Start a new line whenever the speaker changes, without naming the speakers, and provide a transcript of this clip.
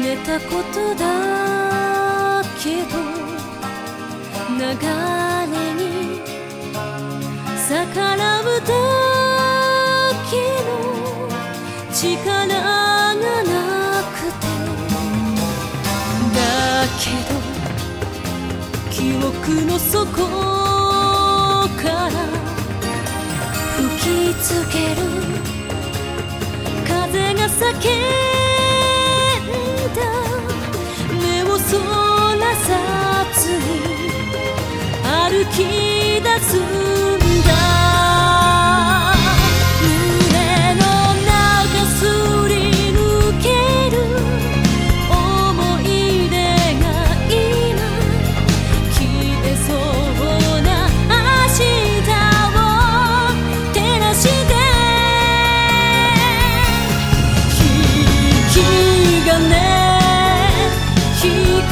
めたことだけど流れに逆らうだけの力がなくてだけど記憶の底から吹きつける風が叫んき出すんだ。胸の中すり抜ける。思い出が今消えそうな明日を照らして。引き金引く